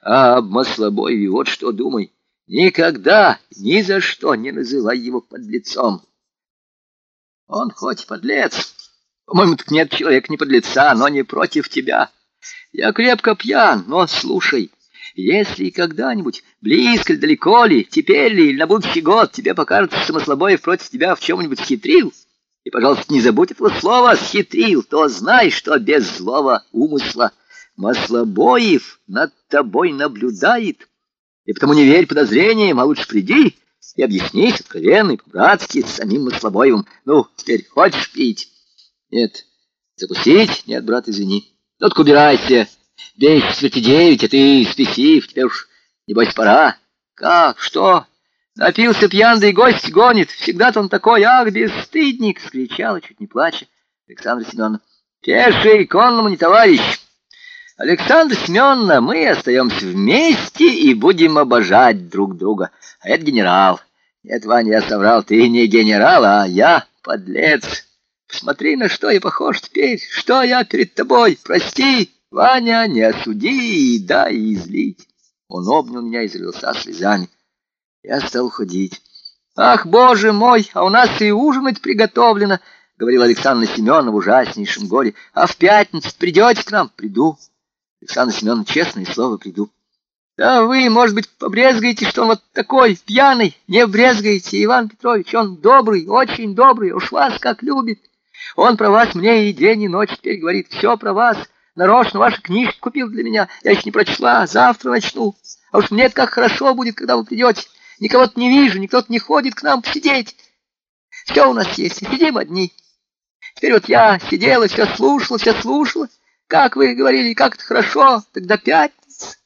А об Маслобоеве вот что думай. Никогда, ни за что не называй его подлецом. Он хоть подлец, по-моему, так нет человека не подлеца, но не против тебя. Я крепко пьян, но слушай, если когда-нибудь, близко ли, далеко ли, теперь ли, или на будущий год тебе покажется, что Маслобоев против тебя в чем-нибудь хитрил, и, пожалуйста, не забудь этого слова «схитрил», то знай, что без злого умысла Маслобоев над тобой наблюдает, и потому не верь подозрениям, а лучше приди и объяснись откровенно и по-братски с самим Маслобоевым. Ну, теперь хочешь пить? Нет. Запустить? Нет, брат, извини. Ну-ка убирайся. Бей четверти девять, а ты спесив, тебе уж, небось, пора. Как? Что? Напился пьян, да и гость гонит. Всегда-то он такой, ах, бесстыдник! — скричала, чуть не плача, Александр Семеновна. Пеший конному не товарищ. Александр Семеновна, мы остаемся вместе и будем обожать друг друга. А это генерал. Нет, Ваня, я соврал, ты не генерал, а я подлец. Посмотри, на что я похож теперь, что я перед тобой. Прости, Ваня, не осуди, и дай излить. Он обнял меня и залился слезами. Я стал уходить. «Ах, боже мой, а у нас и ужинать приготовлено!» — говорил Александр Семеновна в ужаснейшем горе. «А в пятницу придете к нам?» «Приду». Александр Семеновна, честное слово, приду. Да вы, может быть, побрезгаете, что он вот такой пьяный? Не брезгаете, Иван Петрович, он добрый, очень добрый, уж вас как любит. Он про вас мне и день, и ночь теперь говорит, все про вас. Нарочно ваши книжки купил для меня, я еще не прочла, завтра начну. А уж мне как хорошо будет, когда вы придете. Никого-то не вижу, никто-то не ходит к нам посидеть. Все у нас есть, сидим одни. Теперь вот я сидела, все слушала, все слушала. Как вы говорили, как это хорошо, тогда пятница.